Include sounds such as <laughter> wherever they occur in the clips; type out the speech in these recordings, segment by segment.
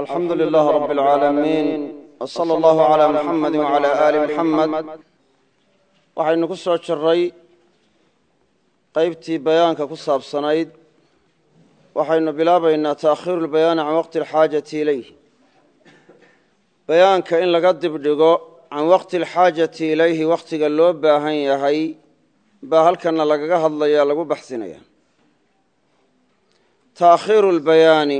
alxamdu lilaah rab اlcaalamiin wsala allahu calaa muxamedi wcala aali muxamed waxaynu ku soo jiray qaybtii bayaanka ku saabsanayd. Waxaynu bilaabaynaa taakhiiru lbayaani can waqti alxaajati ilayh. Bayaanka in laga dibdhigo can waqti alxaajati ilayhi wakhtiga loo baahan yahay baa halkana lagaga hadlaya lagu baxsinaya taakhiiru lbayaani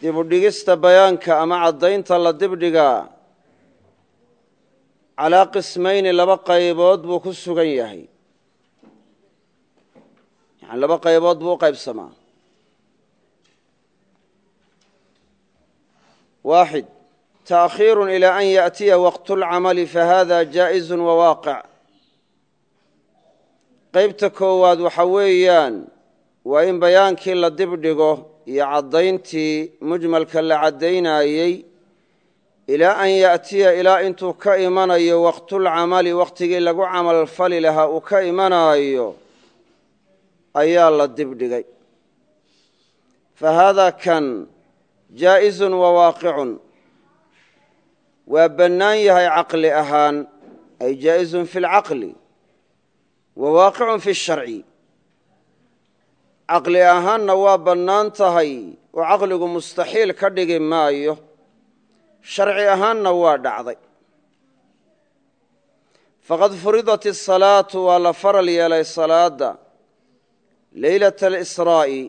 dibudhigista bayaanka ama caddaynta la dibdhigaa calaa qismayni laba qaybood buu ku sugan yahay. Yani laba qaybood buu u qaybsamaa. Waaxid taakhiiru ilaa an yaأtiya waqtu اlcamali fahada jaa'izu wawaaqic qaybta koowaad waxa weeyaan waa in bayaankii la dibdhigo iyo caddayntii mujmalka la caddaynayey ilaa an ya'tiya ilaa intuu ka imanayo waqtulcamali waqtigii lagu camalfali lahaa uu ka imanaayo ayaa la dibdhigay fa haadaa kan jaa'isun wa waaqicun. Waa bannaan yahay caqli ahaan ay jaa'isun fi اlcaqli wa waaqicun fi اsharci caqli ahaanna waa bannaan tahay oo caqligu mustaxiil ka dhigi maayo. Sharci ahaanna waa dhacday. Faqad furidat الsalaatu waa la faral yeelay salaadda. Leylata alisraa'i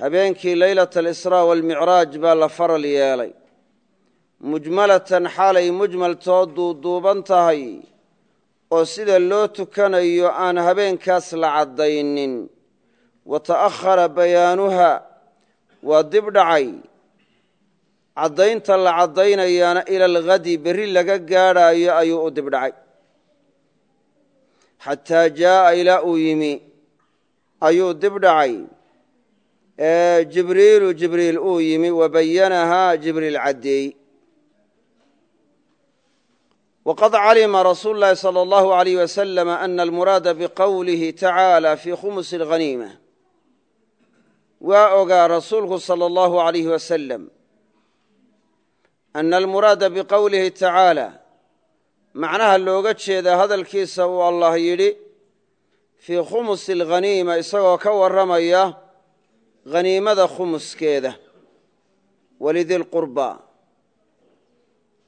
habeenkii leylata alisraa waalmicraaj baa la faral yeelay. Mujmalatan xaalay mujmaltoo duuduuban tahay oo sida loo tukanayo aan habeenkaas la caddaynin wa ta'ahara bayaanuha waa dib dhacay. Caddaynta la caddaynayaana ila alghadi berri laga gaadhaayo ayuu u dibdhacay xataa jaa'a ilaa uu yimi ayuu dibdhacay jibriilu jibriil uu yimi wa bayanahaa jibriil caddeey wqad calima rasuulu llaahi salى allahu alayh wasalam ana almuraada biqowlihi tacaala fii khumusi اlghaniima waa ogaa rasuulku salى allahu alayh wasalam ana almuraada biqowlihi tacaala macnaha looga jeeda hadalkiisa uu allah yidhi fii khumusi alghaniima isagoo ka warramaya haniimada khumuskeeda walidi lqurba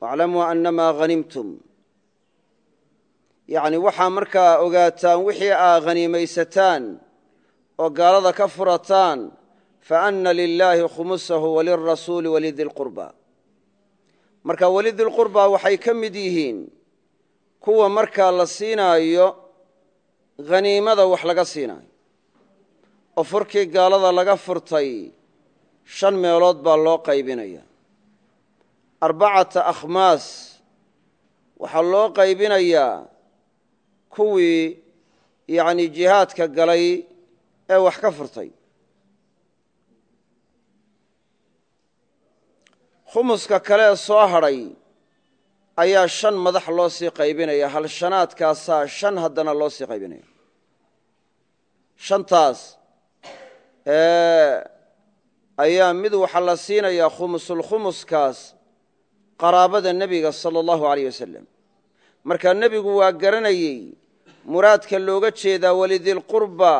waclamuu annamaa hanimtum yacni waxaa markaa ogaataan wixii aa haniimaysataan oo gaalada ka furataan fa anna lilaahi khumusahu walirasuuli walidi lqurba marka welidilqurba waxay ka mid yihiin kuwa markaa la siinaayo haniimada wax laga siinaayo oo furkii gaalada laga furtay shan meelood baa loo qaybinaya arbacata akhmaas waxaa loo qaybinayaa kuwii yacni jihaadka galay ee wax ka furtay khumuska kale ee soo hadhay ayaa shan madax loo sii qaybinaya halshanaadkaasaa shan haddana loo sii qaybinaya. Shantaas ayaa mid waxaa la siinayaa khumusulkhumuskaas qaraabada nebiga sala allahu aleyh wasalam markaa nebigu waa garanayey muraadka looga jeedaa walidilqurba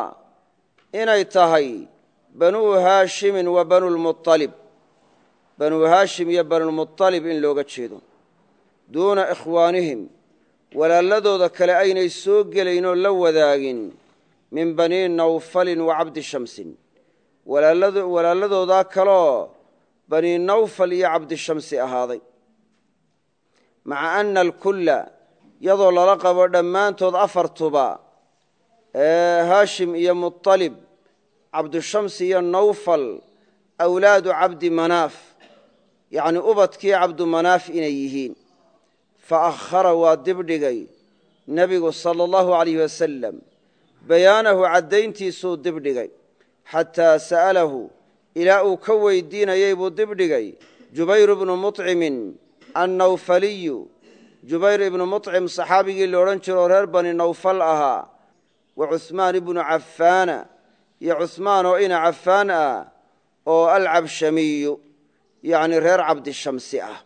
inay tahay banuu haashimin wa banulmualib banuu haashim iyo banulmualib in looga jeedo. Duuna ikhwaanihim walaaladooda kale aynay soo gelaynoo la wadaagin min banii nawfalin wa cabdi shamsin. Walaaladoodaa kaloo banii nawfal iyo cabdishamsi ahaaday. Maca ana alkulla iyadoo lala qabo dhammaantood afartuba haashim iyo mualib cabdushamsi iyo nawfal awlaadu cabdi manaaf yacni ubadkii cabdumanaaf inay yihiin. Fa akhara waa dibdhigay nebigu sala allahu alayh wasalam bayaanahu caddayntiisuu dibdhigay xataa sa'alahu ilaa uu ka weydiinayay buu dibdhigay jubayru bnu muطcimin annawfaliyu. Jubayr ibnu muطcim saxaabigii la odhan jiroo reer bani nawfal ahaa. Wa cuhmaan ibnu cafaana iyo cuhmaan oo ina cafaan ah oo alcabshamiyu yacni reer cabdishamsi ah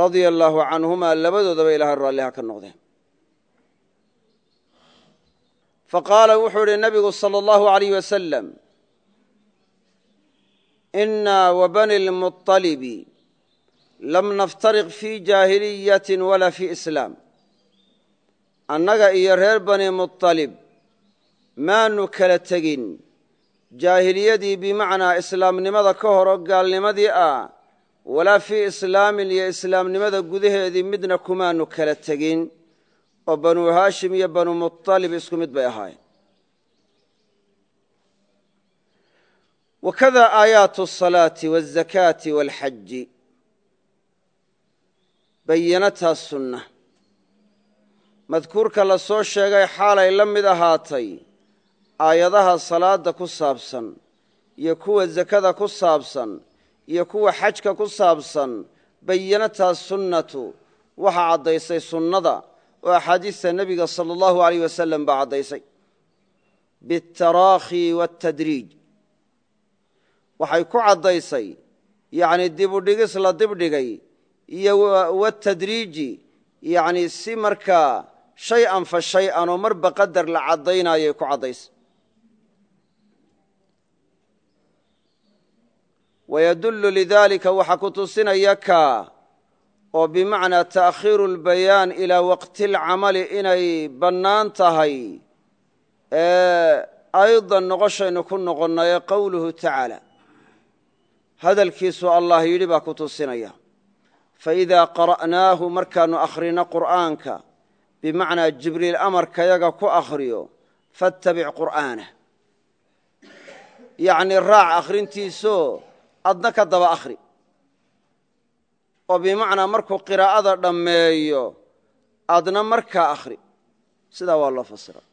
radia allaahu canhumaa labadoodaba ilahay raalliha ka noqdeen faqaala wuxuu idhi nabigu salى اllahu عalayh wasalam inaa wabani lmuطalibi lam naftariq fii jaahiliyati walaa fii islaam annaga iyo reer bani muطalib maanu kala tegin jaahiliyadii bimacnaa islaamnimada ka hor oo gaalnimadii ah walaa fii islaamin iyo islaamnimada gudaheedii midna kumaanu kala tegin oo banuu haashim iyo banu mualib isku mid bay ahaayeen. Wakada aayaatu asalaati wazakaati walxaji bayanataa sunna madkuurka la soo sheegay xaalay la mid ahaatay aayadaha salaadda ku saabsan iyo kuwa zakada ku saabsan iyo kuwa xajka ku saabsan bayanataa sunnatu. Waxaa caddaysay sunnada oo axaadiista nebiga sala allahu aleyh wasalam baa caddaysay. Biاtaraakhi waاtadriij waxay ku caddaysay yacni dibudhigis la dibdhigay iyo watadriiji yacni si markaa shay-an fa shay-an oo marba qadar la caddaynayay ku caddaysay wayadullu lidaalika waxaa ku tusinaya kaa oo bimacnaa ta'khiiru اlbayaan ilaa waqti اlcamali inay bannaan tahay aydan noqoshaynu ku noqonnaye qowluhu tacaala hadalkiisu allah yidhi baa ku tusinaya faidaa qara'naahu markaannu akhrino qur'aanka bimacnaa jibriil amarkayaga ku akhriyo fattabic qur'aanah yacni raac akhrintiisoo adna ka daba akhri. Oo bimacnaa markuu qiraa'ada dhammeeyo adna markaa akhri. Sidaa waa loo fasiray.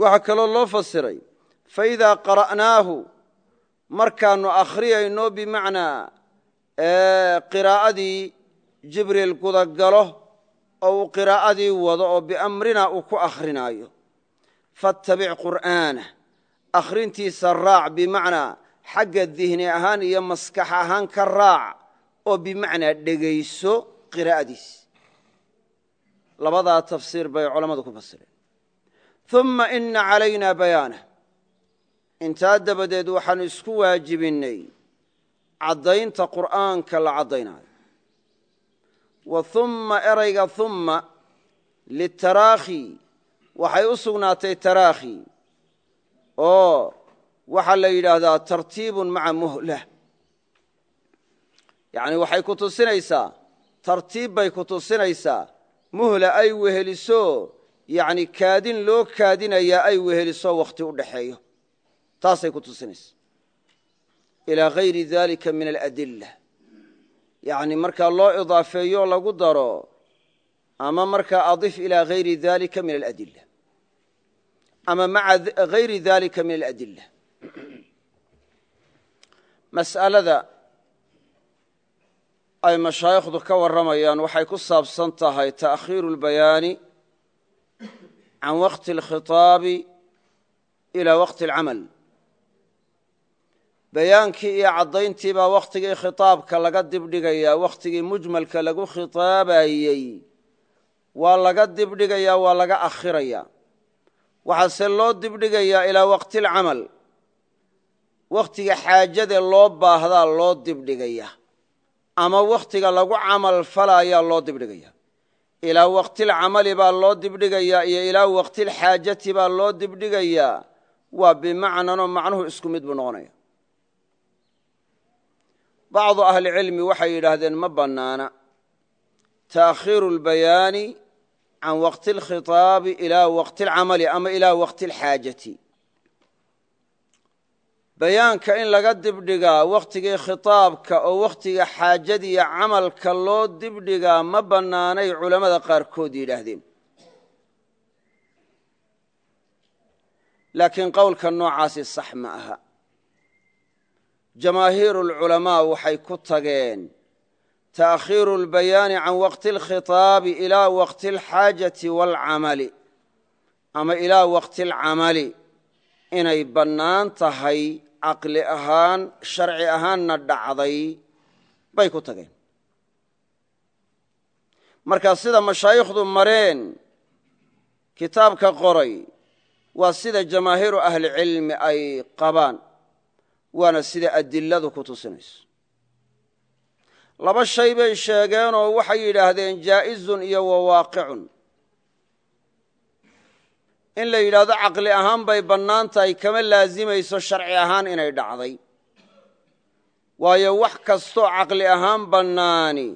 Waxaa kaloo loo fasiray faidaa qara'naahu markaannu akhriyayno bimacnaa qiraa'adii jibriil gudagalo oo uu qiraa'adii wado oo biamrina uu ku akhrinaayo fattabic qur'aanah akhrintiisa raac bimacnaa xagga dihni ahaan iyo maskax ahaan ka raac oo bimacnaa dhegayso qiraa'adiis. Labadaa tafsiir bay culammadu ku fasireen. Uma ina calaynaa bayaanah intaa dabadeed waxaanu isku waajibinnay caddaynta qur'aanka la caddaynaayo. Wa humma erayga humma litaraakhi waxay u sugnaatay taraakhi oo waxaa la yidhaahdaa tartiibun maca muhlah yacni waxay ku tusinaysaa tartiib bay ku tusinaysaa muhla ay weheliso yacni kaadin loo kaadinayaa ay weheliso wakhti u dhaxeeyo. Taasay ku tusinaysaa. Ilaa hayri dalika min aladilla. Yacni markaa loo idaafeeyo lagu daro ama markaa adif ilaa hayri dalika min aladilla. Ama maca hayri dalika min aladilla <clears throat> mas'alada ay mashaayikhdu ka warramayaan waxay ku saabsan tahay ta'khiiru اlbayaani can waqti اlkhitaabi ilaa waqti اlcamal bayaankii iyo caddayntii baa wakhtigii khitaabka laga dibdhigayaa wakhtigii mujmalka lagu khitaabayey waa laga dibdhigayaa waa laga akhirayaa waxaase loo dibdhigayaa ilaa waqti اlcamal wakhtiga xaajada loo baahdaa loo dibdhigaya. Ama wakhtiga lagu camal falaayaa loo dibdhigaya. Ilaa waktilcamali baa loo dibdhigaya iyo ilaa waktilxaajati baa loo dibdhigaya waa bimacnanoo macnuhu isku mid buu noqonaya. Bacdu ahlicilmi waxay yidhaahdeen ma bannaana. Taakhiiru lbayaani can waqti lkhitaabi ilaa waqti lcamali ama ilaa waqti lxaajati bayaanka in laga dibdhigaa wakhtigii khitaabka oo wakhtiga xaajadiiyo camalka loo dibdhigaa ma bannaanay culammada qaarkood yidhaahdeen. Laakiin qowlka noocaasi sax ma aha. Jamaahiirulculamaa waxay ku tageen taakhiiru lbayaani can waqti alkhitaabi ilaa waqti alxaajati waalcamali ama ilaa waqti alcamali inay bannaan tahay caqli ahaan sharci ahaanna dhacday bay ku tageen. Markaa sida mashaayikhdu mareen kitaabka qoray waa sida jamaahiiru ahlicilmi ay qabaan waana sida adiladu ku tusinayso. Laba shay bay sheegeenoo waxay yidhaahdeen jaa'izun iyo wawaaqicun in la yidhaahdo caqli ahaan bay bannaan tahay kama laasimayso sharci ahaan inay dhacday. Waayo wax kastoo caqli ahaan bannaani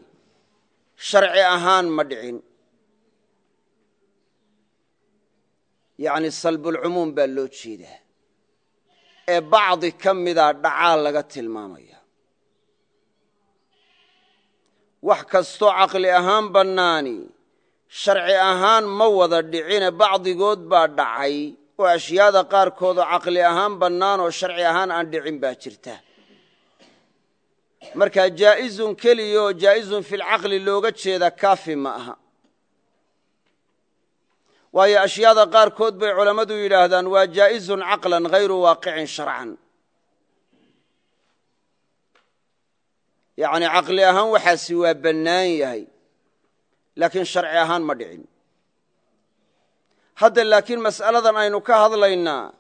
sharci ahaan ma dhicin. Yacni salbulcumuum baa loo jeedaa. Ee bacdi ka mida dhacaa laga tilmaamaya. Wax kastoo caqli ahaan bannaani sharci ahaan ma wada dhicine bacdigood baa dhacay. Oo ashyaada qaarkoodoo caqli ahaan bannaan oo sharci ahaan aan dhicin baa jirta. Markaa jaa'izun keliya oo jaa'izun filcaqli looga jeeda kaafi ma aha. Waayo ashyaada qaarkood bay culammadu yidhaahdaan waa jaa'izun caqlan hayru waaqicin sharcan. Yacni caqli ahaan waxaasi waa bannaan yahay laakiin sharci ahaan ma dhicin. Hadda laakiin mas'aladan aynu ka hadlaynaa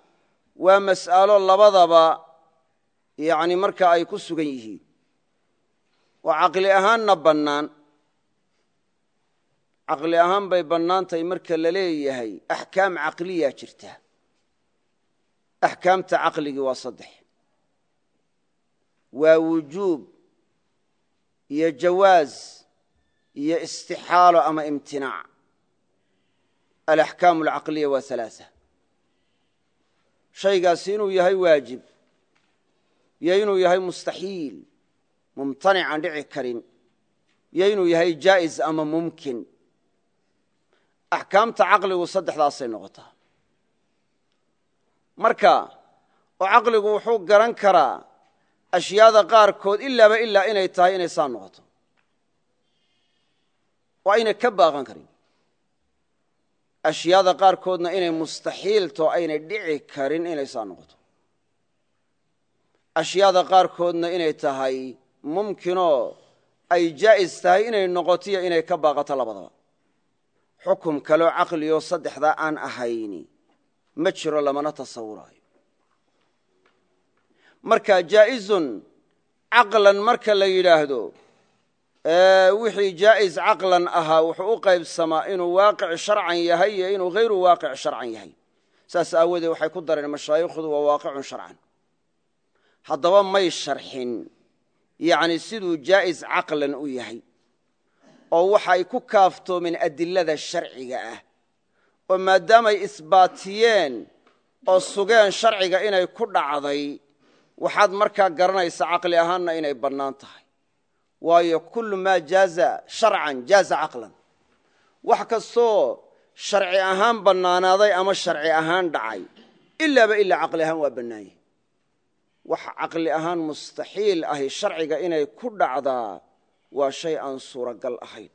waa mas'alo labadaba yacni marka ay ku sugan yihiin. Oo caqli ahaanna bannaan. Caqli ahaan bay bannaan tahay marka la leeyahay axkaam caqliyaa jirta. Axkaamta caqligii waa saddex. Waa wujuub iyo jawaaz iyo istixaalo ama imtinaac. Alaxkaamu alcaqliya waa halaaa shaygaasi inuu yahay waajib iyo inuu yahay mustaxiil mumtanic aan dhici karin iyo inuu yahay jaa'iz ama mumkin. Axkaamta caqligu saddexdaasay noqotaa. Marka oo caqligu wuxuu garan karaa ashyaada qaarkood ilaaba ilaa inay tahay inay saa noqoto oo aynay ka baaqan karin. Ashyaada qaarkoodna inay mustaxiilto aynay dhici karin inay saa noqoto. Ashyaada qaarkoodna inay tahay mumkinoo ay jaa'is tahay inay noqotiyo inay ka baaqato labadaba. Xukum kaloo caqligoo saddexdaa aan ahayni ma jiro lamana tasawuraayo. Marka jaa'izun caqlan marka la yidhaahdo wixii jaa'iz caqlan ahaa wuxuu u qaybsamaa inuu waaqic sharcan yahay iyo inuu hayru waaqic sharcan yahay. Saas aawoodee waxay ku dareen mashaayikhdu waa waaqicun sharcan. Haddaba may sharxin yacni siduu jaa'iz caqlan u yahay oo waxay ku kaaftoomeen adilada sharciga ah oo maadaamay isbaatiyeen oo sugeen sharciga inay ku dhacday waxaad markaa garanaysaa caqli ahaanna inay bannaan tahay waayo kullu maa jaaza sharcan jaaza caqlan. Wax kastoo sharci ahaan bannaanaaday ama sharci ahaan dhacay ilaaba ilaa caqli ahaan waa bannaanye wax caqli ahaan mustaxiil ahi sharciga inay ku dhacdaa waa shay aan suuragal ahayn.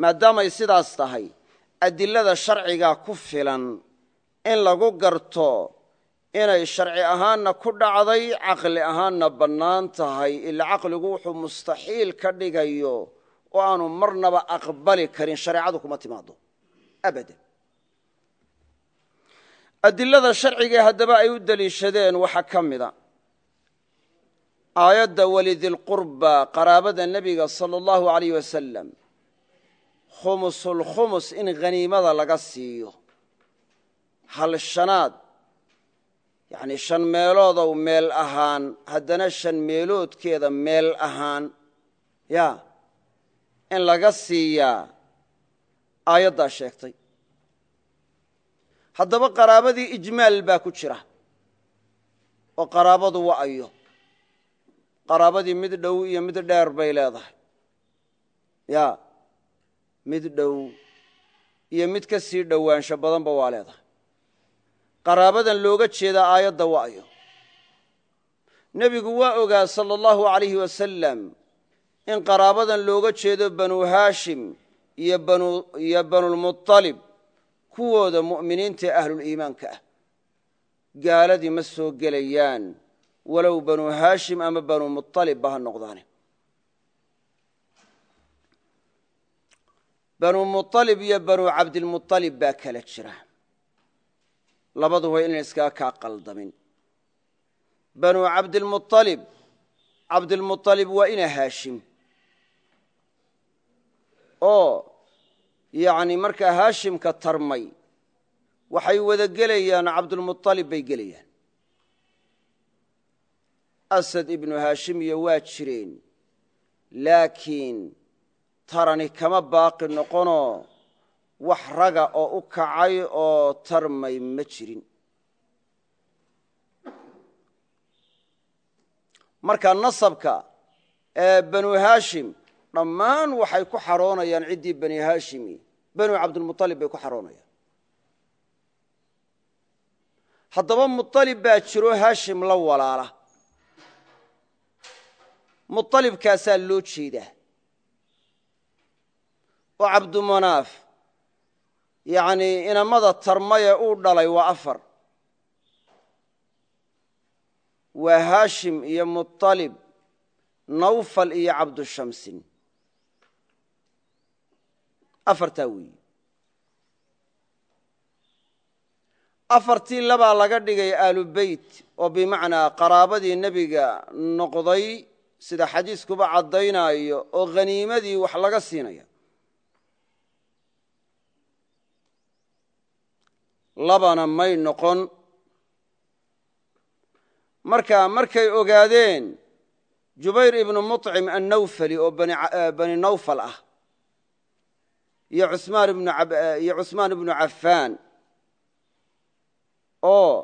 Maadaamay sidaas tahay adilada sharcigaa ku filan in lagu garto inay sharci ahaanna ku dhacday caqli ahaanna bannaan tahay ila caqligu wuxuu mustaxiil ka dhigayo oo aanu marnaba aqbali karin shareecadu kuma timaado abadan. Adilada sharcigae haddaba ay u deliishadeen waxaa ka mida. Aayadda walidilqurba qaraabada nebiga sala allahu alayh wasalam khumusulkhumus in khaniimada laga siiyo. Hal shanaad yacni shan meeloodow meel ahaan haddana shan meeloodkeeda meel ahaan ya in laga siiyaa aayaddaa sheegtay. Haddaba qaraabadii ijmaal baa ku jira oo qaraabadu wa'ayo. Qaraabadii mid dhow iyo mid dheer bay leedahay. Ya mid dhow iyo mid ka sii dhowaansho badanba waa leedahay qaraabadan looga jeedaa aayadda waayo. Nebigu waa ogaa sala allahu alayhi wasalam in qaraabadan looga jeedo banuu haashim iyo banulmualib kuwooda mu'miniinta ahluliimaanka ah. Gaaladii ma soo gelayaan walow banuu haashim ama banuu mualibba ha noqdaane. Banuu mualib iyo banuu cabdilmualib baa kala jira labaduba inaan iskaa kaa qaldamin. Banu cabdilmualib cabdilmualib waa ina haashim. Oo yacni markaa haashimka tarmay waxay wada gelayaan cabdulmualib bay gelayaan. Asad ibnu haashim iyo waa jireen. Laakiin tarani kama baaqi noqonoo wax raga oo u kacay oo tarmay ma jirin. Marka nasabka ee banu hashim dhammaan waxay ku xaroonayaan ciddii bani hashimi banu cabdilmualib bay ku xaroonayaan. Haddaba mualib baa jiro hashim la walaala. Mualibkaasaa loo jeedaa. Oo cabdumanaaf yacnii inamada tarmaye uu dhalay waa afar. Waa haashim iyo muطalib nawfal iyo cabdushamsin. Afartaa weeyi afartii labaa laga dhigay aalubeyt oo bimacnaa qaraabadii nebiga noqday sida xadiiskuba caddaynaayo oo khaniimadii wax laga siinaya labana may noqon. Marka markay ogaadeen jubayr ibnu muطcim annawfali oo bani nawfal ah iyo cusmaan ibnu cafaan oo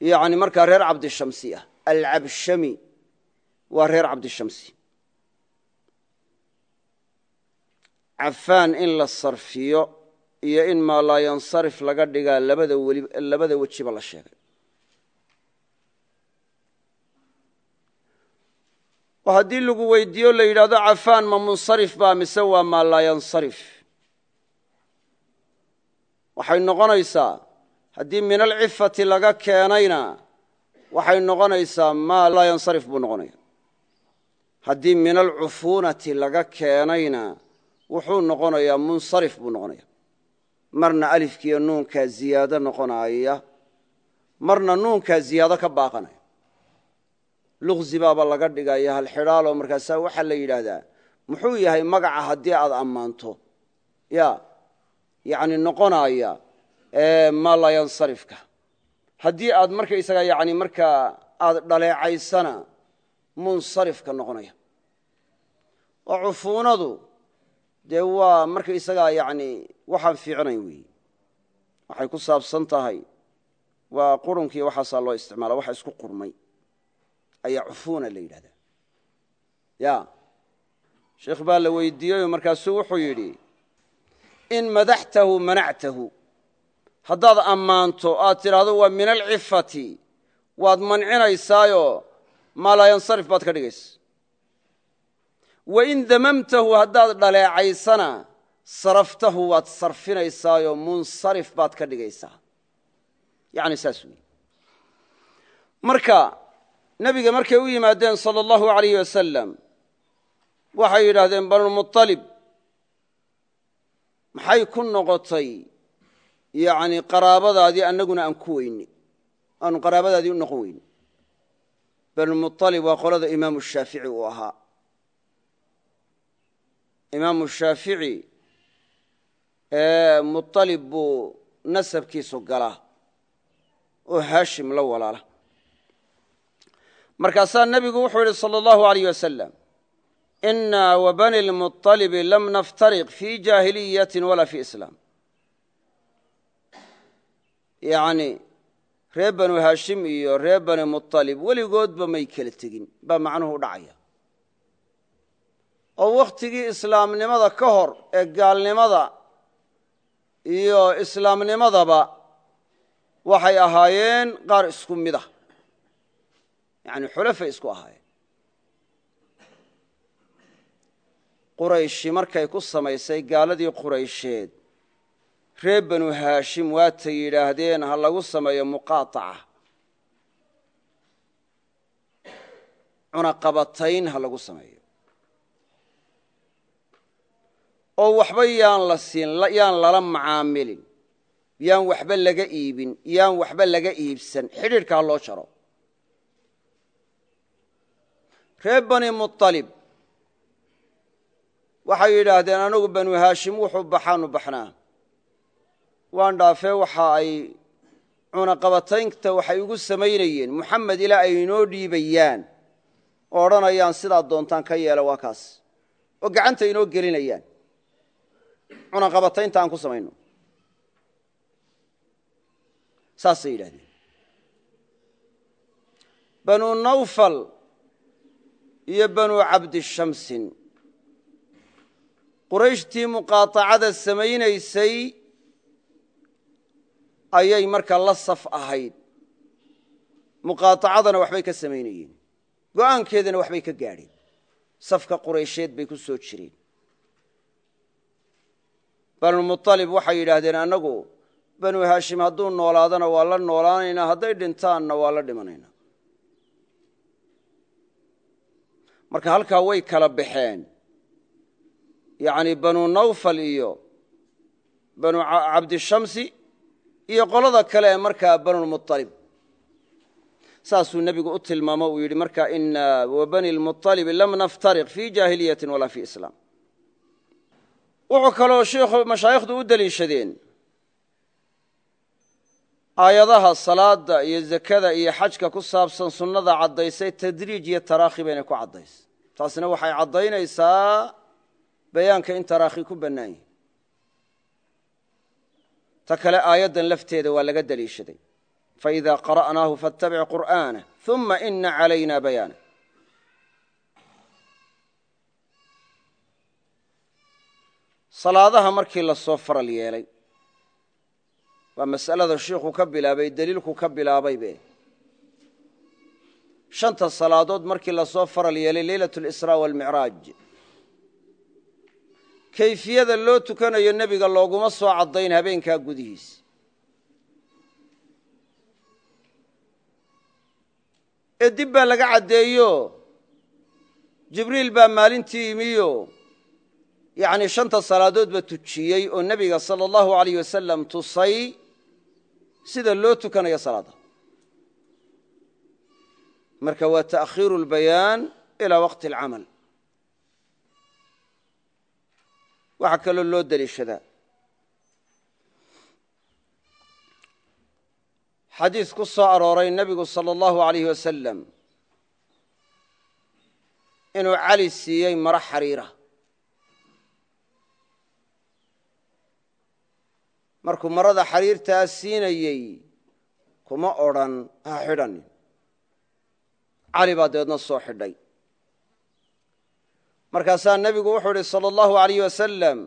yani markaa reer cabdishamsi ah alcabshami waa reer cabdishamsi. Cafaan in la sarfiyo iyo in maa laa yansarif laga dhigaa labada wejiba la sheegay. Haddii lagu weydiiyo la yidhahdo cafaan ma munsarif baa mise waa maa laa yansarif? Waxay noqonaysaa haddii min alcifati laga keenayna waxay noqonaysaa maa laa yansarif buu noqonaya. Haddii min alcufuunati laga keenayna wuxuu noqonayaa munsarif buu noqonaya marna alifkiiyo nuunkaa ziyaado noqonaya marna nuunkaa ziyaado ka baaqanaya. Luqzi baaba laga dhigaya halxidhaaloo markaasaa waxaa la yidhaahdaa muxuu yahay magaca haddii aad ammaanto. Ya yani noqonaya maa laa yansarifka haddii aad markaysaga yani markaa aad dhaleecaysana munsarifka noqonaya. Oo cufuunadu dee waa markaysagaa yani waxaan fiicnayn weeye waxay ku saabsan tahay. Waa qurunkiiyo waxaasaa loo isticmaala waxa isku qurmay. Ayaa cufuuna la yidhahdaa. Ya. Sheekh baa la weydiiyeyo markaasuu wuxuu yidhi in madaxtahu manactahu. Haddaad ammaanto aad tidhaahdo waa min alcifati. Waad mancinaysaayoo maa laa yansarif baad ka dhigaysa wain damamtahu haddaad dhaleecaysana saraftahu waad sarfinaysaayoo munsarif baad ka dhigaysaa. Yani saas weyi marka nebiga markay u yimaadeen sala allahu alayh wasalam waxay yidhaahdeen banulmualib maxay ku noqotay yani qaraabadaadii annaguna aan ku weyni aanu qaraabadaadii u noqon weyni banulmualib waa qolada imaamu shaafici uu ahaa imaamu shaafici mualib buu nasabkiisu galaa oo haashim la walaala markaasaa nebigu wuxuu yidhi salى اllahu alayh wasalam ina wabani lmuطalibi lam naftariq fi jaahiliyati walaa fi islaam yani reer banu haashim iyo reer bani muطalib weligoodba may kala tegin baa macnuhu u dhacaya oo wakhtigii islaamnimada ka hor ee gaalnimada iyo islaamnimadaba waxay ahaayeen qaar isku mid ah. Yani xulafay isku ahaayeen. Qurayshi markay ku samaysay gaaladii quraysheed reer banu haashim waatay yidhaahdeen ha lagu sameeyo muqaataca. Cunaqabatayn ha lagu sameeyo oo waxba yaan la siin yaan lala macaamilin. Yaan waxba laga iibin yaan waxba laga iibsan. Xidhiidhka ha loo jaro reer bani muطalib waxay yidhaahdeen anagu banu haashim wuxuu baxaanu baxnaa. Waan dhaafee waxa ay cunaqabataynta waxay igu samaynayeen. Muxamed ilaa ay inoo dhiibayaan. Oo odhanayaan sidaad doontaan ka yeela waa kaas. Oo gacanta inoo gelinayaan cunaqabataynta aan ku samayno. Saasay yidhahdeen banu nawfal iyo banu cabdishamsin qurayshtii muqaatacada samaynaysay ayay markaa la saf ahayd. Muqaatacadana waxbay ka samaynayeen go'aankeedana waxbay ka gaadheen. Safka quraysheed bay ku soo jireen banulmualib waxay yidhaahdeen annagu banu haashim hadduu noolaadana waa la noolaanaynaa hadday dhintaanna waa la dhimanaynaa marka halkaa way kala baxeen. Yani banu nawfal iyo banu cabdishamsi iyo qolada kale ee markaa banulmualib saasuu nebigu u tilmaamo uu yidhi markaa ina wabani lmualibi lam naftariq fii jaahiliyati walaa fii islaam wuxuu kaloo shiikhu mashaayikhdu u deliishadeen aayadaha salaada iyo zakada iyo xajka ku saabsan sunnada caddaysay tadriij iyo taraakhi baynay ku caddaysay taasina waxay caddaynaysaa bayaanka in taraakhi ku bannaan yahi ta kale aayaddan lafteeda waa laga deliishaday faإida qara'naahu faاtabic qur'aanah ثuma ina calayna bayaana salaadaha markii la soo faral yeelay. Waa masalada shiikhu ka bilaabay daliilku ka bilaabay be shanta salaadood markii la soo faral yeelay leylat lisraa walmicraaj kayfiyada loo tukanayo nebiga looguma soo caddayn habeenkaa gudihiisa ee dib baa laga caddeeyo. Jibriil baa maalintii imiyo yacni shanta salaadoodba tujiyey oo nebiga sala allahu alayh wasalam tusay sida loo tukanayo salaadda marka waa ta'khiiru اlbayaan ilaa waqti alcamal. Waxaa kaloo loo deliishadaa xadiis ku soo arooray nebigu sala allahu alayh wasalam inuu cali siiyey maro xariira markuu marada xariirtaa siinayey kuma odrhan ha xidhanin. Cali baa dabeedna soo xidhay. Markaasaa nebigu wuxuu idhi sala allahu alayh wasalam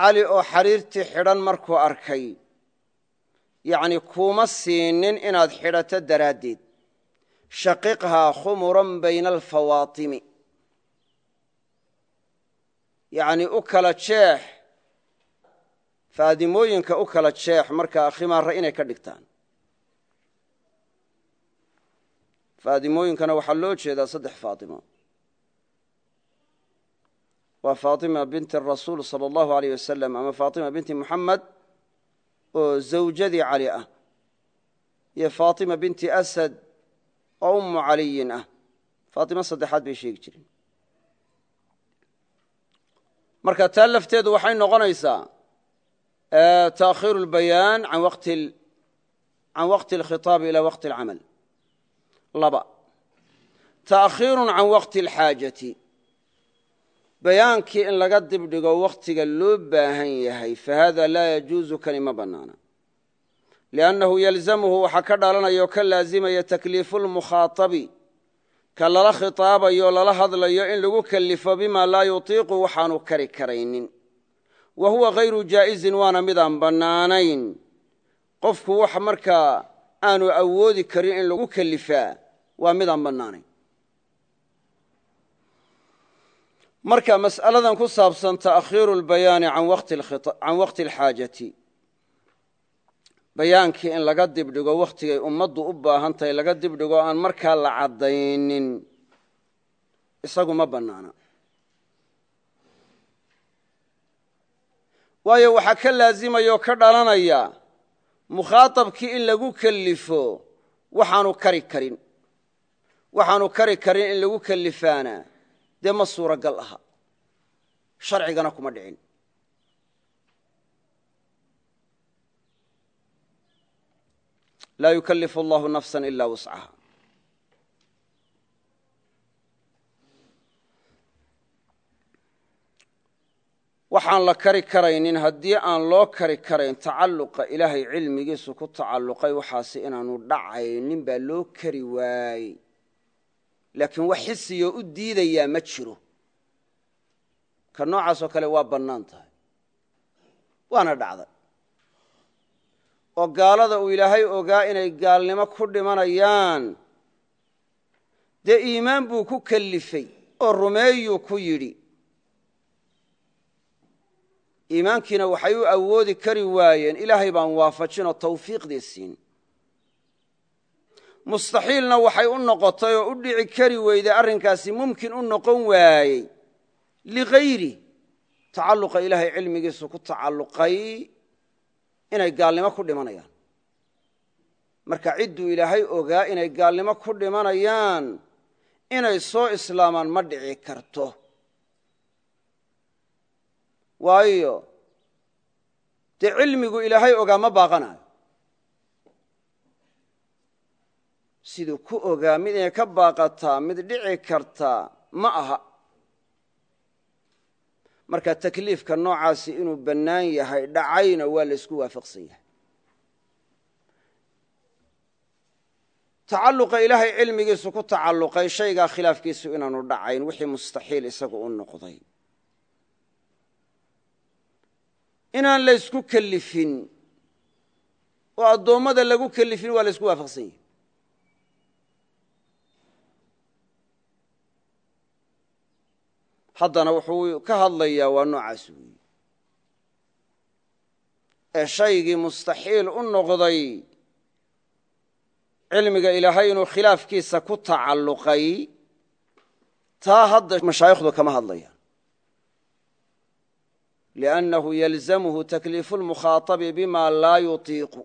cali oo xariirtii xidhan markuu arkay yacni kuuma siinin inaad xidhato daraaddeed. Shaqiqhaa khumuran bayna alfawaatimi yacnii u kala jeex faadimooyinka u kala jeex markaa khimaarra inay ka dhigtaan. Faadimooyinkana waxaa loo jeedaa saddex faatimo waa faatima binti rasuul sala allahu aleyh wasalam ama faatima binti muxamed oo zawjadii cali ah iyo faatima binti asad oo ummu caliyin ah. Faatima saddexaad bay sheegi jireen. Marka taa lafteedu waxay noqonaysaa taakhiiru اlbayaan can waqti اlkhitaabi ila waqti اlcamal laba taakhiiru can waqti اlxaajati bayaankii in laga dibdhigo wakhtiga loo baahan yahay fahada laa yajuuzu kani ma bannaana liannahu yalzamuhu waxaa ka dhalanaya oo ka laazimaya takliifu lmukhaatabi ka lala khitaabayo lala hadlayo in lagu kelifo bima laa yutiiqu waxaanu kari karaynin wa huwa hayru jaa'izin waana midaan bannaanayn. Qofku wax markaa aanu awoodi karin in lagu kelifaa waa midaan bannaanayn. Marka mas'aladan ku saabsan ta'khiiru lbayaani can waqti alxaajati. Bayaankii in laga dibdhigo wakhtigay ummaddu u baahan tahay laga dibdhigo aan markaa la caddaynin. Isagu ma bannaana waayo waxaa ka laazimaya oo ka dhalanaya mukhaatabkii in lagu kellifo waxaanu kari karin. Waxaanu kari karin in lagu kellifaana dee ma suuragal aha. Sharcigana kuma dhicin. Laa yukallifu allahu nafsa ila wuscaha waxaan la kari karaynin haddii aan loo kari karayn tacalluqa ilaahay cilmigiisu ku tacalluqay waxaasi inaanu dhacaynin baa loo kari waayey. Laakiin wax xisiyoo u diidayaa ma jiro. Ka noocaasoo kale waa bannaan tahay. Waana dhacday. Oo gaalada uu ilaahay ogaa inay gaalnimo ku dhimanayaan. Dee iimaan buu ku kellifay oo rumeeyuu ku yidhi iimaankiina waxay u awoodi kari waayeen ilaahay baan waafajinoo tawfiiqdii siin mustaxiilna waxay u noqotay oo u dhici kari weyday arrinkaasi mumkin u noqon waayey. Ligayri tacalluqa ilaahay cilmigiisu ku tacalluqay inay gaalnimo ku dhimanayaan. Marka cidduu ilaahay ogaa inay gaalnimo ku dhimanayaan inay soo islaamaan ma dhici karto waayo dee cilmigu ilaahay ogaa ma baaqanayo siduu ku ogaa mid inay ka baaqataa mid dhici kartaa ma aha. Marka takliifka noocaasi inuu bannaan yahay dhacayna waa la ysku waafaqsan yahay. Tacalluqa ilaahay cilmigiisu ku tacalluqay shaygaa khilaafkiisu inaanu dhacayn wixii mustaxiil isagu u noqday inaan la ysku kellifin. Oo addoommada lagu kellifin waa la ysku waafaqsan yahay. Haddana wuxuu ka hadlayaa waa noocaas weyi ee shaygii mustaxiil u noqday cilmiga ilaahay inuu khilaafkiisa ku tacalluqay taa hadda mashaayikhdu kama hadlayaan liannahu yalzamhu takliifu lmukhaaabi bima laa yutiiqu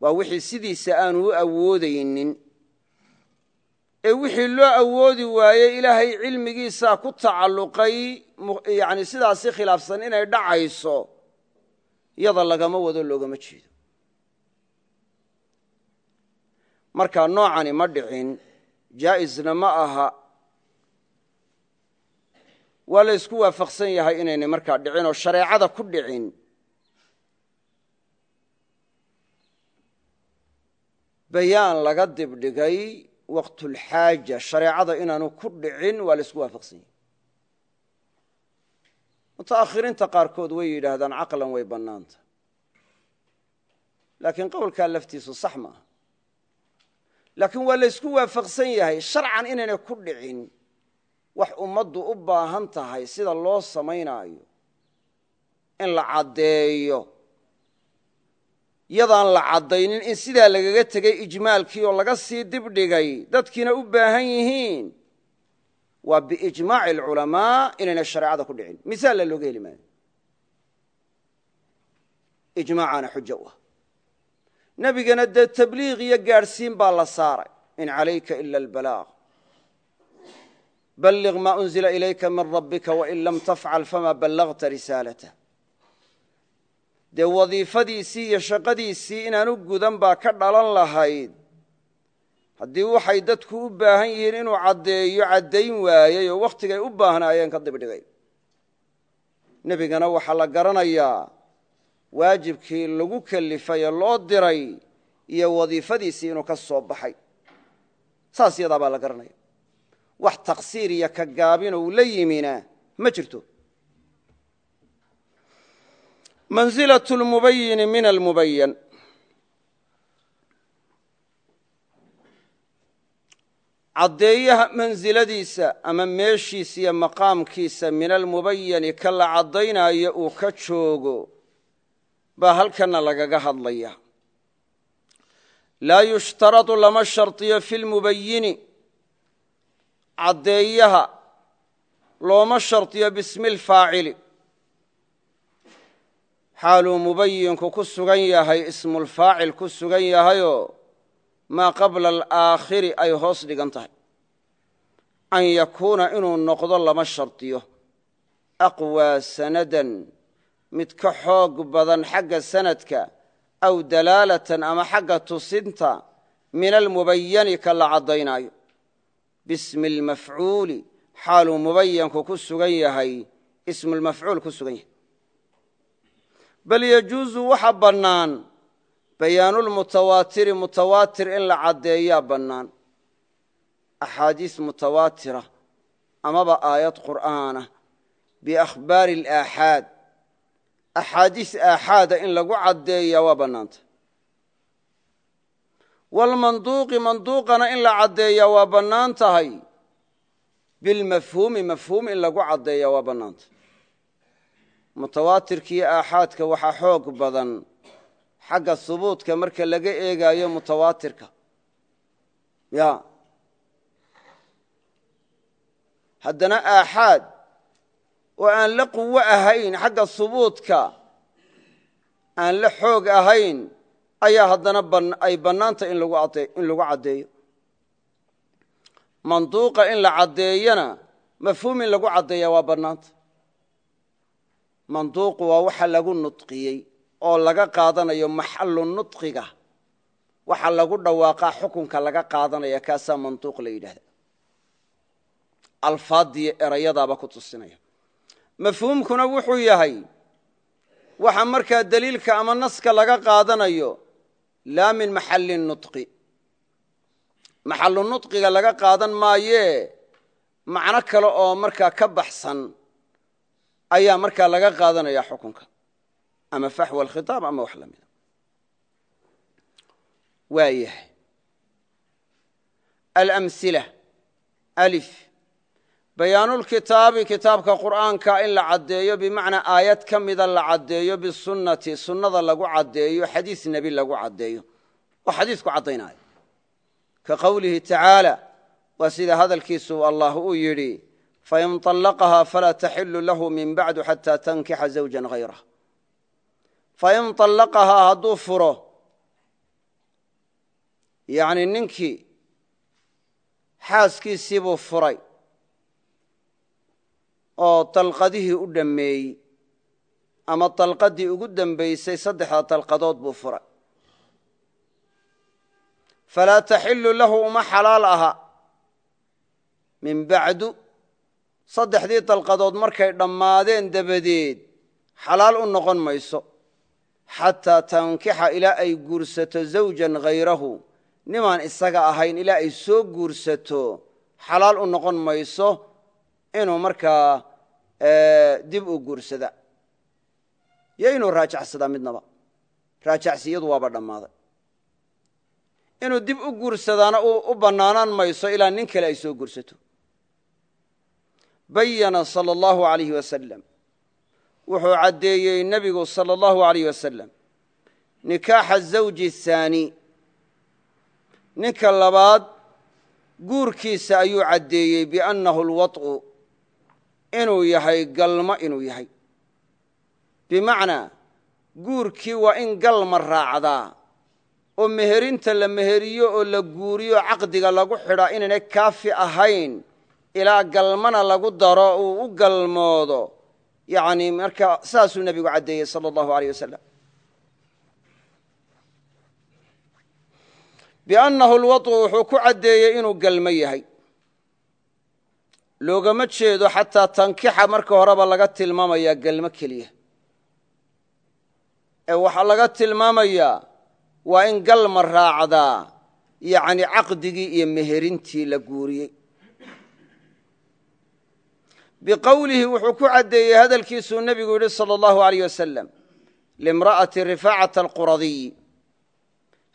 waa wixii sidiisa aanu u awoodaynin. Ee wixii loo awoodi waayey ilaahay cilmigiisaa ku tacalluqay yani sidaasi khilaafsan inay dhacayso yada lagama wado loogama jeedo. Marka noocani ma dhicin jaa'isna ma aha waa la ysku waafaqsan yahay inaynay markaa dhicin oo shareecada ku dhicin. Bayaan laga dibdhigay waqtulxaaja shareecada inaanu ku dhicin waa la isku waafaqsan yahay. Muta'akhiriinta qaarkood way yidhaahdaan caqlan way bannaanta. Laakiin qowlkaa laftiisu sax maaha. Laakiin waa la ysku waafaqsan yahay sharcan inaynay ku dhicin wax ummaddu u baahan tahay sida loo samaynaayo. In la caddeeyo. Yadaan la caddaynin in sidaa lagaga tegay ijmaalkii oo laga sii dibdhigay dadkiina u baahan yihiin. Waa biijmaaci alculamaa inayna shareecada ku dhicin. Misaalla looga heli maayo. Ijmaacaana xujo u ah. Nebigana dee tabliiq iyo gaadhsiin baa la saaray. In calayka ila albalaaq balliq maa unzila ilayka min rabbika wain lam tafcal fama ballagta risaalatah dee wadiifadiisii iyo shaqadiisii inaanu gudan baa ka dhalan lahayd haddii waxay dadku u baahan yihiin inuu caddeeyo caddayn waayey oo wakhtigay u baahnaayeen ka dibdhigay nebigana waxaa la garanayaa waajibkii lagu kellifay ee loo diray iyo wadiifadiisii inuu ka soo baxay saas yadaa baa la garanaya wax taqsiir iyo ka gaabin uu la yimina ma jirto. Manzilaة اlmubayini min almubayan caddeeyaha mansiladiisa ama meeshiisa iyo maqaamkiisa min almubayani ka la caddaynaayo uu ka joogo baa halkanna lagaga hadlaya laa yushtaradu lama shardiyo fi lmubayini caddeeyaha looma shardiyo bismi lfaacili xaaluu mubayinku ku sugan yahay ismulfaacil ku sugan yahayoo maa qabla alaakhiri ay hoos dhigan tahay. An yakuuna inuu noqdo lama shardiyo aqwaa sanadan mid ka xoog badan xagga sanadka aw dalaalatan ama xagga tusinta min almubayani ka la caddaynaayo bismi almafcuuli xaaluu mubayanku ku sugan yahay ismulmafcuul ku sugan yahay. Bal yajuusu waxa bannaan bayaanulmutawaatiri mutawaatir in la caddeeyaa bannaan. Axaadiis mutawaatira amaba aayad qur'aana biakhbaari alaaxaad axaadiis aaxaada in lagu caddeeyaa waa bannaanta walmanduuqi manduuqana in la caddeeyaa waa bannaan tahay. Bilmafhuumi mafhuum in lagu caddeeyaa waa bannaanta mutawaatirkiiyo aaxaadka waxaa xoog badan. Xagga hubuudka marka laga eegaayo mutawaatirka. Ya. Haddana aaxaad oo aan la quwo ahayn xagga hubuudka aan la xoog ahayn ayaa haddana ay bannaanta in lagu caddeeyo. Manduuqa in la caddeeyana mafhuum in lagu caddeeya waa bannaanta. Manduuqu waa waxa lagu nudqiyey oo laga qaadanayo maxalu nudqiga waxa lagu dhawaaqaa xukunka laga qaadanaya kaasaa manduuq la yidhahda alfaadiyo erayadaaba ku tusinaya. Mafhuumkuna wuxuu yahay waxa markaa daliilka ama naska laga qaadanayo laa min maxali nudqi maxalu nudqiga laga qaadan maayee macno kale oo markaa ka baxsan ayaa markaa laga qaadanaya xukunka. Ama faxwa alkhitaab ama wax lamida waa yahay. Alamhila alif bayaanulkitaabi kitaabka qur'aanka in la caddeeyo bimacnaa aayad ka mida la caddeeyo bisunnati sunnada lagu caddeeyo xadiis nebi lagu caddeeyo. Oo xadiisku caddaynayo ka qowlihi tacaala waa sida hadalkiisu allah uu yidhi fain طallaqahaa falaa taxilu lahu min bacdu xataa tankixa zawjan hayrah fain طallaqahaa hadduu furo yani ninkii xaaskiisii buu furay oo dalqadihii u dhammeeyey ama dalqadii ugu dembaysay saddexda dalqadood buu furay. Falaa taxilu lahu uma xalaal aha. Min bacdu saddexdii dalqadood markay dhammaadeen dabadeed xalaal u noqon mayso xataa tankixa ilaa ay guursato zawjan hayrahu nimaan isaga ahayn ilaa ay soo guursato xalaal u noqon mayso inuu markaa dib u guursada. Iyo inuu raajacsadaa midnaba. Raajacsiyadu waaba dhammaaday. Inuu dib u guursadaana u bannaanaan mayso ilaa nin kale ay soo guursato. Bayana sala allahu alayh wasalam wuxuu caddeeyey nebigu sala allahu alayh wasalam nikaaxa zawji haani ninka labaad guurkiisa ayuu caddeeyey biannahu alwaط'u inuu yahay galmo inuu yahay. Bimacnaa guurkii waa in galma raacdaa oo meherinta la meheriyo oo la guuriyo caqdiga lagu xidhaa inaynay kaafi ahayn ilaa galmana lagu daro uu u galmoodo. Yani marka saasuu nebigu caddeeyey sala allahu aleyh wasalam biannahu alwaطu wuxuu ku caddeeyey inuu galmo yahay loogama jeedo xataa tankixa marka horeba laga tilmaamayaa galmo keliya. Ee waxaa laga tilmaamayaa waa in galma raacdaa yani caqdigii iyo meherintii la guuriyey. Biqowlihi wuxuu ku caddeeyey hadalkiisuu nebigu yidhi salى اllahu aleyh wasalam limra'ati rifaacata alquradiy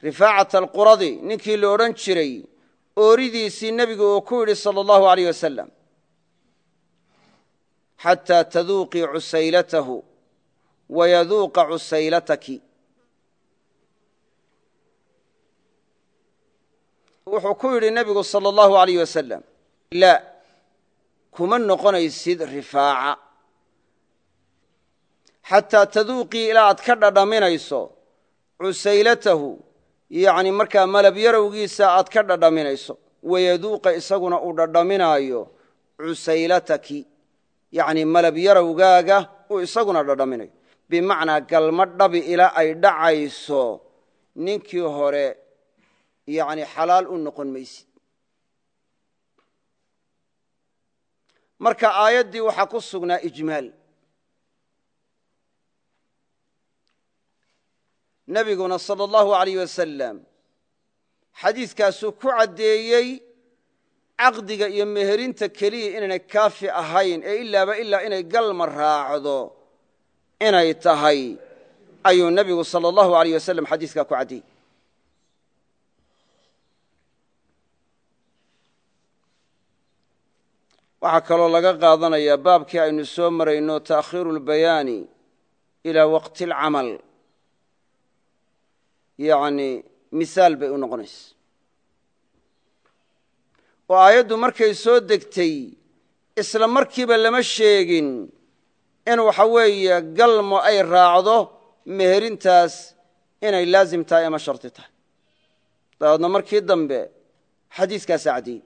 rifaacata alquradi ninkii la odhan jiray ooridiisii nebigu uu ku yidhi sala allahu alayh wasalam xataa taduuqii cusaylatahu wayaduuqa cusaylataki. Wuxuu ku yidhi nebigu sala allahu alayh wasalam laa kuma noqonaysid rifaaca. Xataa taduuqii ilaa aad ka dhadhaminayso cusaylatahu yacni markaa malab yarowgiisa aad ka dhadhaminayso wayaduuqa isaguna uu dhadhaminaayo cusaylataki yacni malab yarowgaaga uu isaguna dhadhaminayo bimacnaa galma dhabi ilaa ay dhacayso ninkii hore yacni xalaal u noqon maysid marka aayaddii waxaa ku sugnaa ijmaal. Nebiguna sala allahu alayh wasalam xadiiskaasuu ku caddeeyey caqdiga iyo meherinta keliya inaynay kaafi ahayn ee ilaaba ilaa inay galma raacdo inay tahay ayuu nebigu sala allahu alayh wasalam xadiiskaa ku caddeeyey waxaa kaloo laga qaadanayaa baabkii aynu soo marayno ta'khiiru اlbayaani ilaa waqti اlcamal yacni misaal bay u noqonaysa oo aayaddu markay soo degtay isla markiiba lama sheegin in waxa weeye galmo ay raacdo meherintaas inay laazim tahay ama sharti tahay. Dabeedna markii dambe xadiiskaasaa caddeeyey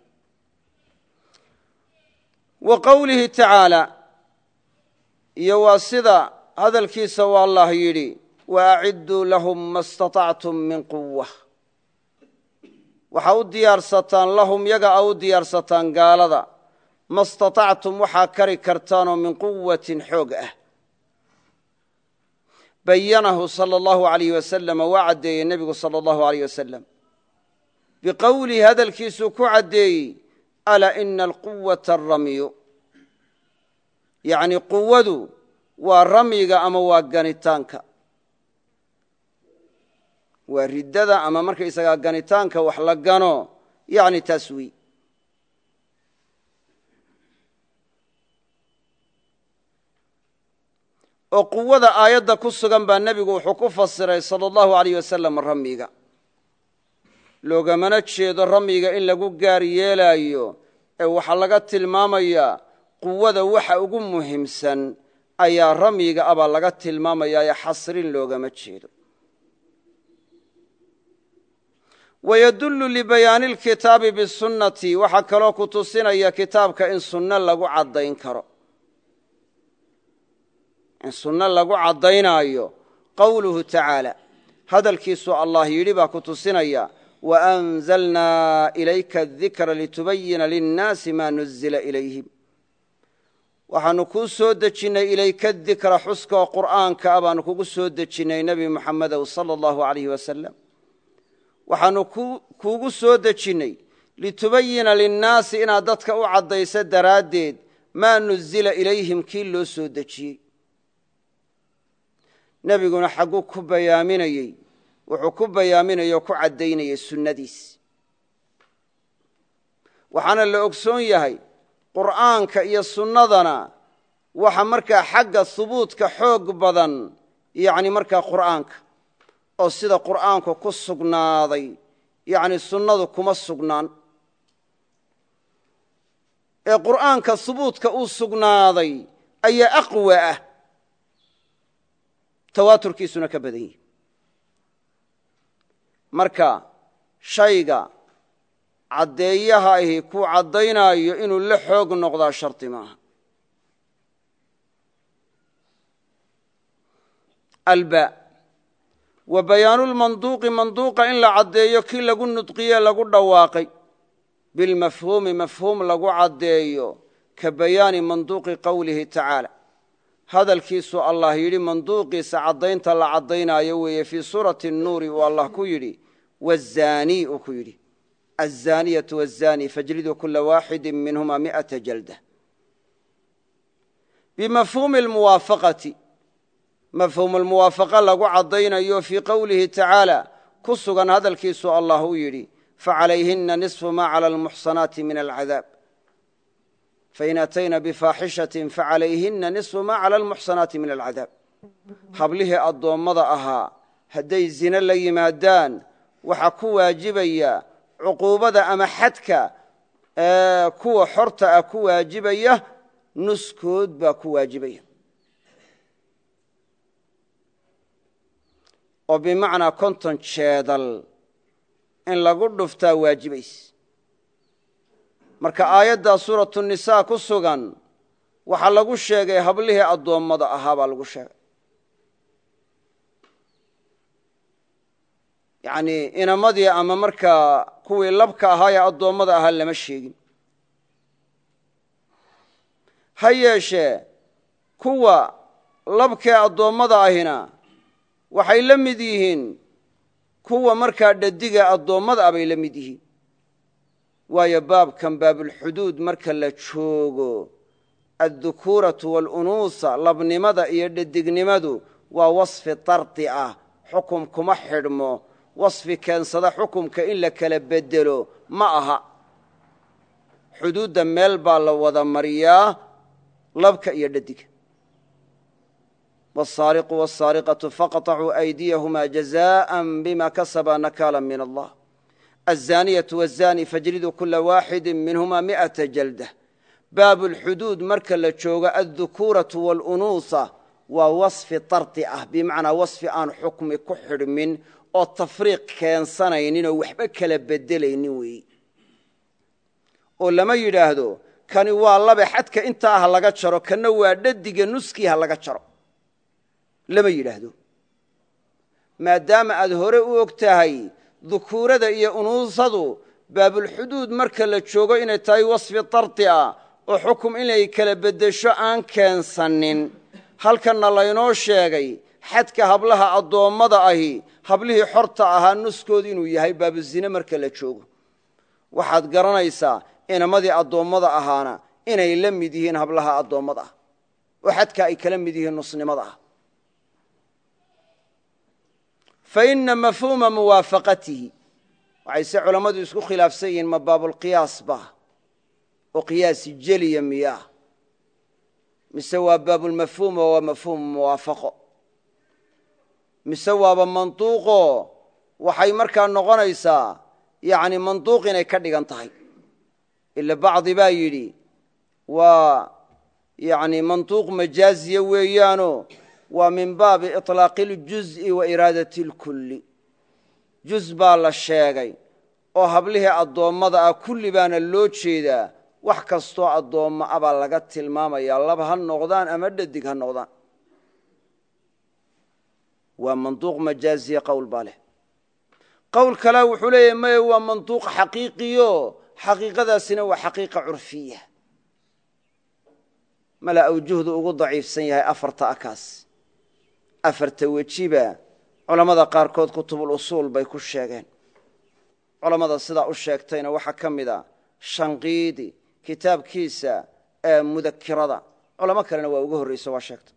wa qowlihi tacaala iyo waa sida hadalkiisa u allah yidhi waacidduu lahum ma staطactum min quwa waxa u diyaarsataan lahum yaga a u diyaarsataan gaalada. Ma statactum waxaa kari kartaanoo min quwatin xoog ah. Bayanahu sal اllahu alayh wasalama waa caddeeyey nebigu sala allahu alayh wasalam biqowlihi hadalkiisuu ku caddeeyey alaa ina alquwata aramyu yani quwadu waa ramyiga ama waa ganitaanka waa riddada ama markaysagaa ganitaanka wax la gano yani taas wey oo quwada aayadda ku sugan baa nebigu wuxuu ku fasiray sala allahu alayh wasalam ramyiga loogamana jeedo ramyiga in lagu gaar yeelaayo ee waxaa laga tilmaamayaa quwada waxa ugu muhiimsan ayaa ramyiga abaa laga tilmaamayaa ee xasrin loogama jeedo wayadullu libayaani alkitaabi bisunnati waxaa kaloo ku tusinaya kitaabka in sunno lagu caddayn karo in sunno lagu caddaynaayo qowluhu tacaala hadalkiisuu allah yidhi baa ku tusinaya waanzalnaa ilayka adikra litubayina linnaasi maa nuzila ilayhim waxaanu kuu soo dejinnay ilayka dikra xuska oo qur'aanka a baanu kugu soo dejinnay nebi muxamedow sala allahu alayh wasalam waxaanu kuugu soo dejinnay litubayina linnaasi inaad dadka u caddayso daraaddeed maa nuzila ilayhim kii loo soo dejiyey. Nebiguna xagguu ku bayaaminayey wuxuu ku bayaaminaya oo ku caddaynayay sunnadiis. Waxaana la ogsoon yahay qur'aanka iyo sunnadana waxa markaa xagga hubuudka xoog badan yacni markaa qur'aanka oo sida qur'aanku ku sugnaaday yacni sunnadu kuma sugnaan. Ee qur'aanka hubuudka uu sugnaaday ayaa aqwa ah. Tawaaturkiisuna ka badan yihi marka shayga caddeeyaha ahi kuu caddaynaayo inuu la xoog noqdaa shardi maaha. Alba wa bayaanulmanduuqi manduuqa in la caddeeyo kii lagu nudqiye lagu dhawaaqay. Bilmafhuumi mafhuum lagu caddeeyo ka bayaani manduuqi qowlihi tacaala. Hadalkiisuu allah yidhi manduuqiisa caddaynta la caddaynaayo weeye fii suurati nuuri uu allah ku yidhi. Wazaanii uu ku yidhi. Azaaniyatu wazaani fajliduu kula waaxidi minhuma mi'ata jalda. Bimafhuumi lmuwaafaqati mafhuumulmuwaafaqa lagu caddaynayo fii qowlihi tacaala ku sugan hadalkiisuu allah u yidhi facalayhina nisfu ma cala almuxsanaati min alcadaab. Fain atayna bifaaxishatin facalayhina nisfu ma cala almuxsanaati min alcadaab. Hablihii addoommada ahaa hadday zine la yimaadaan waxaa ku waajibaya cuquubada ama xadka kuwa xorta ah ku waajibaya nuskood baa ku waajibaya oo bimacnaa konton jeedal in lagu dhuftaa waajibayse marka aayaddaa suuratu nisaa ku sugan waxaa lagu sheegay hablihii addoommada ahaa baa lagu sheegay. Yacnii inamadii ama markaa kuwii labka ahaa ee addoommada ahaa lama sheegin. Ha yeeshee kuwa labkee addoommada ahina waxay la mid yihiin kuwa markaa dhadiga addoommada ah bay la mid yihiin. Waayo baabkan baabulxuduud marka la joogo addukuuratu waalunuusa labnimada iyo dhadignimadu waa wasfi dardi ah xukum kuma xidhmo. Wasfi keensada xukumka in la kala bedelo ma aha. Xuduudda meel baa la wada mariyaa labka iyo dhadiga wاsaariqu wاsaariqaةu faqطacuu أydiyahma jazaءa bima kasaba nakaala min allah aلzaaniyaةu wالzani fajriduu kula waaxidi minhuma miئaةa jaldah baab اlxuduud marka la joogo addukuuraةu wاlunuusa waa wasfi dardi ah bimacnaa wasfi aan xukmi ku xidhmin oo tafriiq keensanaynin oo waxba kala bedelaynin weeyi oo lama yidhaahdo kani waa labe xadka intaa ha laga jaro kanna waa dhadiga nuskii ha laga jaro lama yidhaahdo. Maadaama aad hore u og tahay dukuurada iyo unuusadu baabulxuduud marka la joogo inay tahay wasfi dardi ah oo xukum inay kala beddesho aan keensanin halkanna laynoo sheegay xadka hablaha addoommada ahi hablihii xorta ahaa nuskoodu inuu yahay baabuzine marka la joogo. Waxaad garanaysaa inamadii addoommada ahaana inay la mid yihiin hablaha addoommada. Ah oo xadka ay kala mid yihiin nusnimada. ah fa ina mafhuuma muwaafaqatihi. Waxay se culammadu isku khilaafsan yihiin ma baabulqiyaas ba? Oo qiyaasi jeliya miyaa mise waa baabulmafhuum oo waa mafhuum muwaafaqo? Mise waaba manduuqo waxay markaa noqonaysaa yani manduuq inay ka dhigan tahay. Ila bacdi baa yidhi waa yani manduuq majaaziya weeyaano waa min baabi iطlaaqi اljuz'i wa iraadati اlkulli juz baa la sheegay oo hablihii addoommada ah kulli baana loo jeedaa wax kastoo addoommo ah baa laga tilmaamayaa lab ha noqdaan ama dhadig ha noqdaan waa manduuq majaaziya qowl baa leh qowl kalea wuxuu leeyahy maya waa manduuq xaqiiqiyo xaqiiqadaasina waa xaqiiqa curfiya mala awjuhdu ugu daciifsan yahay afarta akaas afarta wejiba culammada qaarkood kutubulusuul bay ku sheegeen. Culammada sidaa u sheegtayna waxaa ka mid a shanqiidi kitaabkiisa ee mudakirada culamo kalena waa uga horreyso waa sheegtay.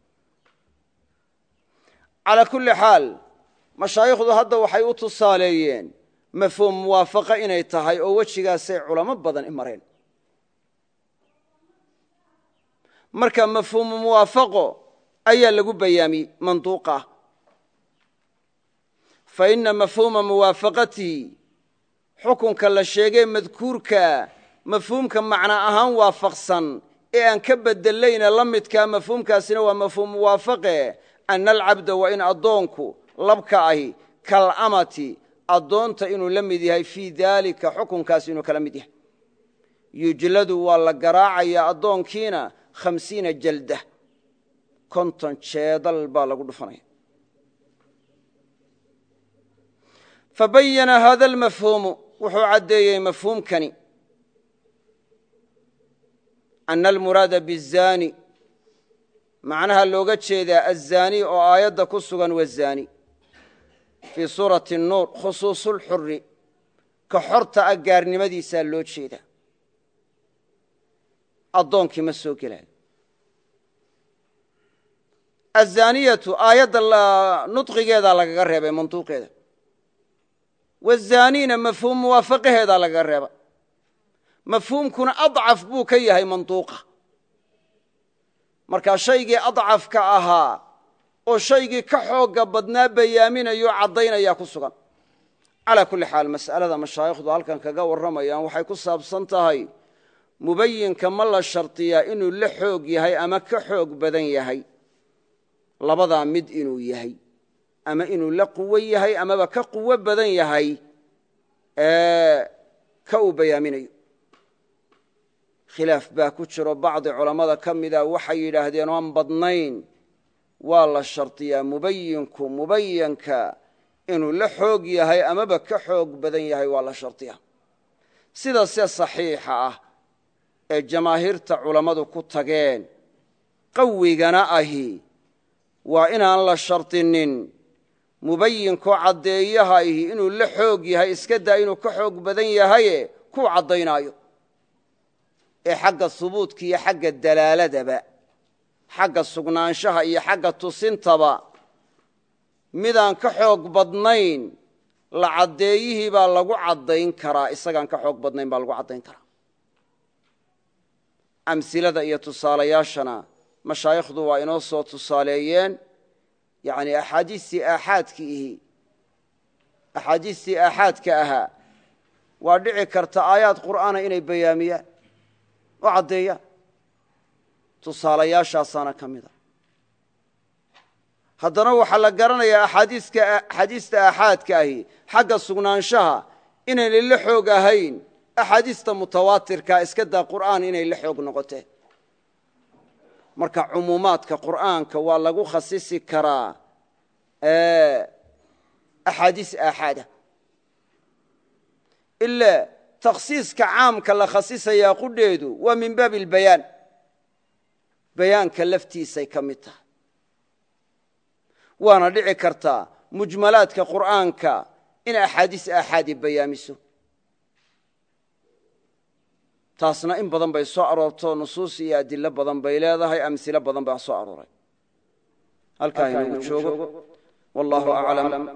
Calaa kulli xaal mashaayikhdu hadda waxay u tusaaleeyeen mafhuum muwaafaqa inay tahay oo wejigaasay culamo badan i mareen. Marka mafhuumu muwaafaqo ayaa lagu bayaamiyey manduuqa. Fa ina mafhuuma muwaafaqatihi xukunka la sheegee madkuurka mafhuumka macno ahaan waafaqsan. Ee aan ka bedelayna la midkaa mafhuumkaasina waa mafhuum muwaafaqe ana alcabda waa in addoonku labka ahi kalamati addoonta inuu la mid yahay fii daalika xukunkaas inuu kala mid yahay. Yujladu waa la garaacayaa addoonkiina hamsiina jalda konton jeedal baa lagu dhufanaya fabayana hada almafhuumu wuxuu caddeeyey mafhuumkani ana almuraada bizaani macnaha looga jeedaa azaani oo aayadda ku sugan wazaani. Fii suurati nuur khusuusulxuri ka xorta ah gaarnimadiisaa loo jeedaa. Addoonkii ma soo gelaayo azaaniyatu aayadda nudqigeedaa lagaga reebay manduuqeeda wazaaniina mafhuum muwaafaqaheedaa laga reeba. Mafhuumkuna adcaf buu ka yahay manduuqa markaa shaygii adcafka ahaa oo shaygii ka xoogga badnaa bayaaminayo caddaynaya ku sugan. Calaa kulli xaal mas'alada mashaayikhdu halkan kaga warramayaan waxay ku saabsan tahay mubayinka ma la shardiyaa inuu la xoog yahay ama ka xoog badan yahay labadaa mid inuu yahay ama inuu la quwo yahay amaba ka quwo badan yahay ka uu bayaaminayo khilaaf baa ku jiro bacdi culammada ka mida waxay yidhaahdeen oan badnayn. Waa la shardiyaa mubayinku mubayanka. Inuu la xoog yahay amaba ka xoog badan yahay waa la shardiyaa sida se saxiixa ah ee jamaahiirta culammadu ku tageen qawigana ahi waa inaan la shardinin mubayinkoo caddeeyaha ihi inuu la xoog yahay iska daa inuu ka xoog badan yahaye kuu caddaynaayo. Ee xagga hubuudka iyo xagga dalaaladaba xagga sugnaanshaha iyo xagga tusintaba midaan ka xoog badnayn la caddeeyihii baa lagu caddayn karaa isagaan ka xoog badnayn baa lagu caddayn karaa. Amsilada iyo tusaalayaashana mashaayikhdu waa inoo soo tusaaleeyeen yani axaadiistii aaxaadki ihi axaadiistii aaxaadka ahaa waa dhici karta aayaad qur'aana inay bayaamiyaan oo caddeeyaan tusaalayaashaasaana ka mida haddana waxaa la garanayaa axaadiista aaxaadka ahi xagga sugnaanshaha inaynay la xoog ahayn axaadiista mutawaatirka iska daa qur'aan inay la xoog noqoteen marka cumuumaadka qur'aanka waa lagu khasisi karaa axaadiis aaxaada. Ila takhsiiska caamka la khasisayaa qudheedu waa min baabi albayaan bayaanka laftiisay ka mid tahay. Waana dhici kartaa mujmalaadka qur'aanka in axaadiis aaxaadi bayaamiso taasna in badan bay soo aroorto nusuus iyo adilo badan bay leedahay amsilo badan baa soo arooray. Halkaa inoogu joogo. wallahu aclam